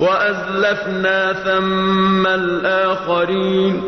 وَأَزْلَفْنَا ثَمَّ الْآخَرِينَ.